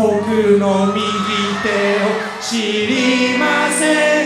僕の右手を知りません。